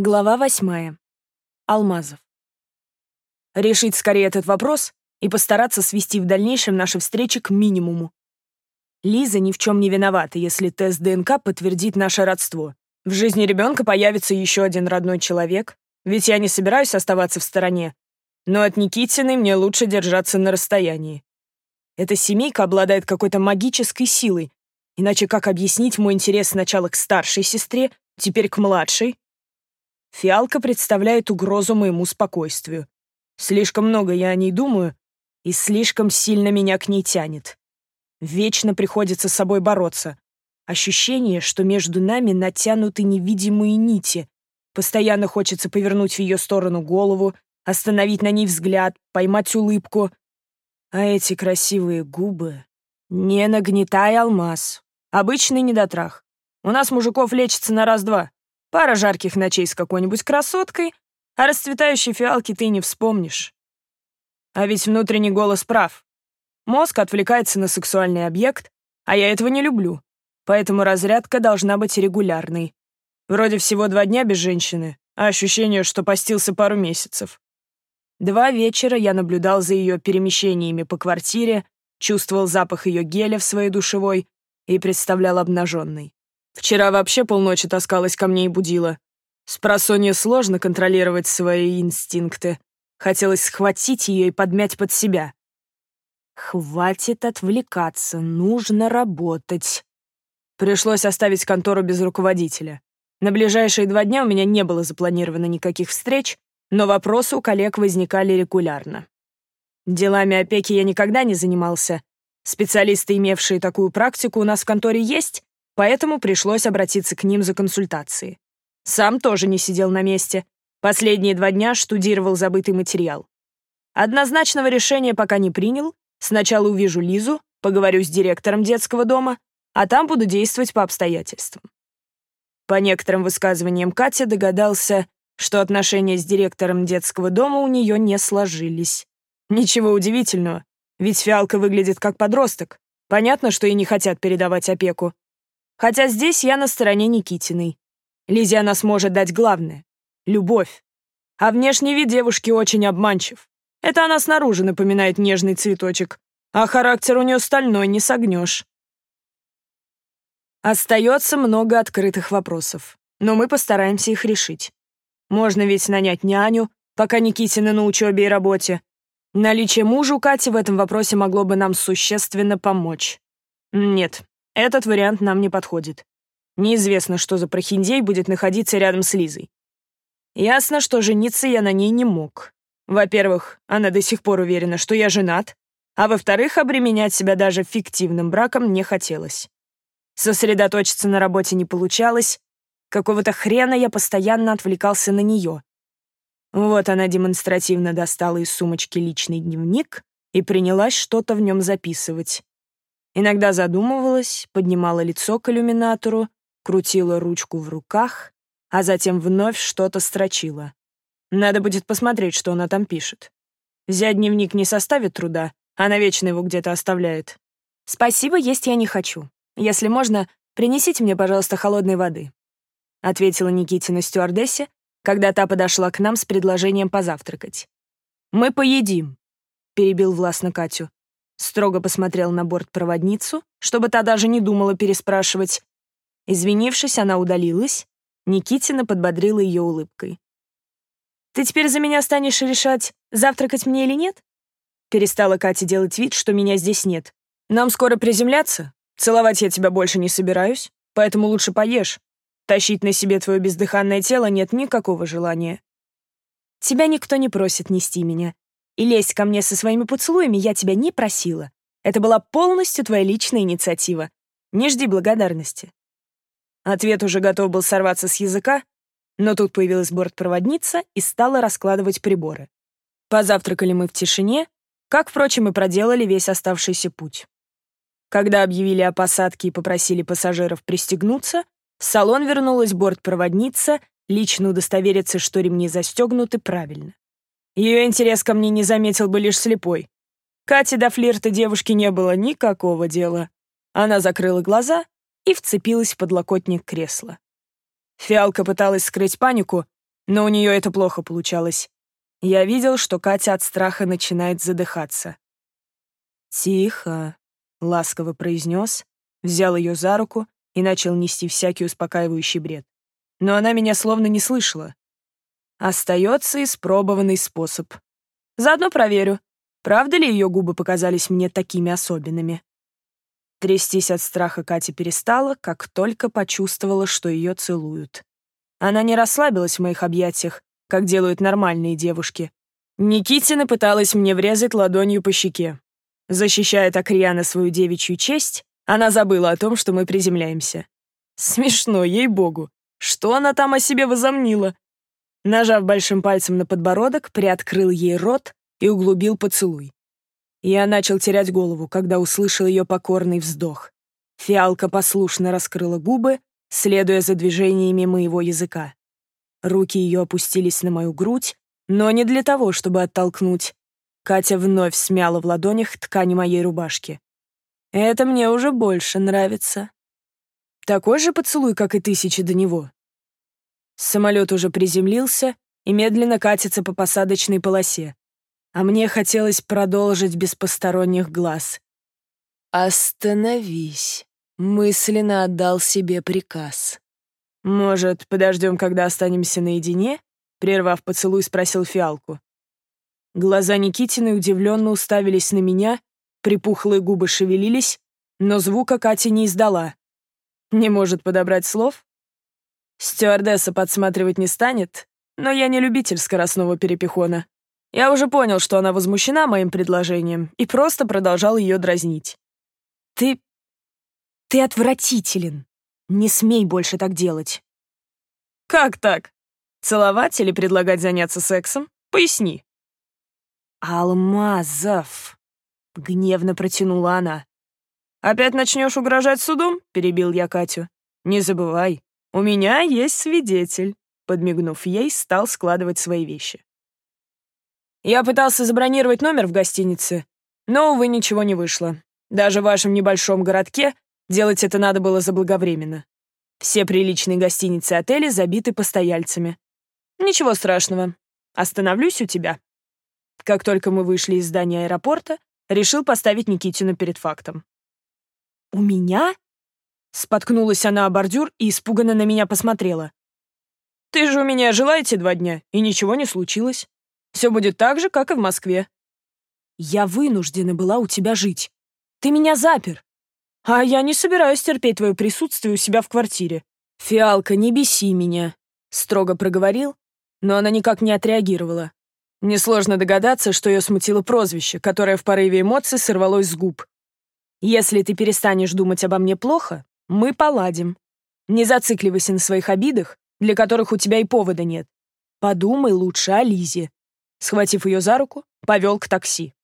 Глава восьмая. Алмазов. Решить скорее этот вопрос и постараться свести в дальнейшем наши встречи к минимуму. Лиза ни в чем не виновата, если тест ДНК подтвердит наше родство. В жизни ребенка появится еще один родной человек, ведь я не собираюсь оставаться в стороне. Но от Никитиной мне лучше держаться на расстоянии. Эта семейка обладает какой-то магической силой, иначе как объяснить мой интерес сначала к старшей сестре, теперь к младшей, Фиалка представляет угрозу моему спокойствию. Слишком много я о ней думаю, и слишком сильно меня к ней тянет. Вечно приходится с собой бороться. Ощущение, что между нами натянуты невидимые нити. Постоянно хочется повернуть в ее сторону голову, остановить на ней взгляд, поймать улыбку. А эти красивые губы... Не нагнетай алмаз. Обычный недотрах. У нас мужиков лечится на раз-два. Пара жарких ночей с какой-нибудь красоткой, а расцветающей фиалки ты не вспомнишь. А ведь внутренний голос прав. Мозг отвлекается на сексуальный объект, а я этого не люблю, поэтому разрядка должна быть регулярной. Вроде всего два дня без женщины, а ощущение, что постился пару месяцев. Два вечера я наблюдал за ее перемещениями по квартире, чувствовал запах ее геля в своей душевой и представлял обнаженной. Вчера вообще полночи таскалась ко мне и будила. С сложно контролировать свои инстинкты. Хотелось схватить ее и подмять под себя. Хватит отвлекаться, нужно работать. Пришлось оставить контору без руководителя. На ближайшие два дня у меня не было запланировано никаких встреч, но вопросы у коллег возникали регулярно. Делами опеки я никогда не занимался. Специалисты, имевшие такую практику, у нас в конторе есть, поэтому пришлось обратиться к ним за консультацией. Сам тоже не сидел на месте. Последние два дня штудировал забытый материал. Однозначного решения пока не принял. Сначала увижу Лизу, поговорю с директором детского дома, а там буду действовать по обстоятельствам. По некоторым высказываниям Катя догадался, что отношения с директором детского дома у нее не сложились. Ничего удивительного, ведь Фиалка выглядит как подросток. Понятно, что и не хотят передавать опеку. Хотя здесь я на стороне Никитиной. Лизе она сможет дать главное — любовь. А внешний вид девушки очень обманчив. Это она снаружи напоминает нежный цветочек, а характер у нее стальной, не согнешь. Остается много открытых вопросов, но мы постараемся их решить. Можно ведь нанять няню, пока Никитина на учебе и работе. Наличие мужа у Кати в этом вопросе могло бы нам существенно помочь. Нет, этот вариант нам не подходит. Неизвестно, что за прохиндей будет находиться рядом с Лизой. Ясно, что жениться я на ней не мог. Во-первых, она до сих пор уверена, что я женат, а во-вторых, обременять себя даже фиктивным браком не хотелось. Сосредоточиться на работе не получалось, какого-то хрена я постоянно отвлекался на нее. Вот она демонстративно достала из сумочки личный дневник и принялась что-то в нем записывать. Иногда задумывалась, поднимала лицо к иллюминатору, крутила ручку в руках, а затем вновь что-то строчила. Надо будет посмотреть, что она там пишет. Взять дневник не составит труда, она вечно его где-то оставляет. «Спасибо, есть я не хочу. Если можно, принесите мне, пожалуйста, холодной воды», — ответила Никитина стюардессе, когда та подошла к нам с предложением позавтракать. «Мы поедим», — перебил властно Катю. Строго посмотрел на бортпроводницу, чтобы та даже не думала переспрашивать. Извинившись, она удалилась. Никитина подбодрила ее улыбкой. «Ты теперь за меня станешь решать, завтракать мне или нет?» Перестала Катя делать вид, что меня здесь нет. «Нам скоро приземляться. Целовать я тебя больше не собираюсь, поэтому лучше поешь. Тащить на себе твое бездыханное тело нет никакого желания». «Тебя никто не просит нести меня. И лезть ко мне со своими поцелуями я тебя не просила. Это была полностью твоя личная инициатива. Не жди благодарности». Ответ уже готов был сорваться с языка, но тут появилась бортпроводница и стала раскладывать приборы. Позавтракали мы в тишине, как, впрочем, и проделали весь оставшийся путь. Когда объявили о посадке и попросили пассажиров пристегнуться, в салон вернулась бортпроводница лично удостовериться, что ремни застегнуты правильно. Ее интерес ко мне не заметил бы лишь слепой. Кате до флирта девушки не было никакого дела. Она закрыла глаза и вцепилась в подлокотник кресла. Фиалка пыталась скрыть панику, Но у нее это плохо получалось. Я видел, что Катя от страха начинает задыхаться. «Тихо», — ласково произнес, взял ее за руку и начал нести всякий успокаивающий бред. Но она меня словно не слышала. Остается испробованный способ. Заодно проверю, правда ли ее губы показались мне такими особенными. Трястись от страха Катя перестала, как только почувствовала, что ее целуют. Она не расслабилась в моих объятиях, как делают нормальные девушки. Никитина пыталась мне врезать ладонью по щеке. Защищая так рьяно свою девичью честь, она забыла о том, что мы приземляемся. Смешно, ей-богу. Что она там о себе возомнила? Нажав большим пальцем на подбородок, приоткрыл ей рот и углубил поцелуй. Я начал терять голову, когда услышал ее покорный вздох. Фиалка послушно раскрыла губы, следуя за движениями моего языка. Руки ее опустились на мою грудь, но не для того, чтобы оттолкнуть. Катя вновь смяла в ладонях ткань моей рубашки. Это мне уже больше нравится. Такой же поцелуй, как и тысячи до него. Самолет уже приземлился и медленно катится по посадочной полосе а мне хотелось продолжить без посторонних глаз. «Остановись», — мысленно отдал себе приказ. «Может, подождем, когда останемся наедине?» — прервав поцелуй, спросил Фиалку. Глаза Никитины удивленно уставились на меня, припухлые губы шевелились, но звука Катя не издала. Не может подобрать слов? Стюардесса подсматривать не станет, но я не любитель скоростного перепихона. Я уже понял, что она возмущена моим предложением, и просто продолжал ее дразнить. «Ты... ты отвратителен. Не смей больше так делать». «Как так? Целовать или предлагать заняться сексом? Поясни». «Алмазов!» — гневно протянула она. «Опять начнешь угрожать судом?» — перебил я Катю. «Не забывай, у меня есть свидетель». Подмигнув ей, стал складывать свои вещи. Я пытался забронировать номер в гостинице, но, увы, ничего не вышло. Даже в вашем небольшом городке делать это надо было заблаговременно. Все приличные гостиницы и отели забиты постояльцами. Ничего страшного. Остановлюсь у тебя. Как только мы вышли из здания аэропорта, решил поставить Никитину перед фактом. «У меня?» Споткнулась она о бордюр и испуганно на меня посмотрела. «Ты же у меня жила эти два дня, и ничего не случилось. Все будет так же, как и в Москве. Я вынуждена была у тебя жить. Ты меня запер. А я не собираюсь терпеть твое присутствие у себя в квартире. Фиалка, не беси меня, строго проговорил, но она никак не отреагировала. Несложно догадаться, что ее смутило прозвище, которое в порыве эмоций сорвалось с губ. Если ты перестанешь думать обо мне плохо, мы поладим. Не зацикливайся на своих обидах, для которых у тебя и повода нет. Подумай лучше о Лизе. Схватив ее за руку, повел к такси.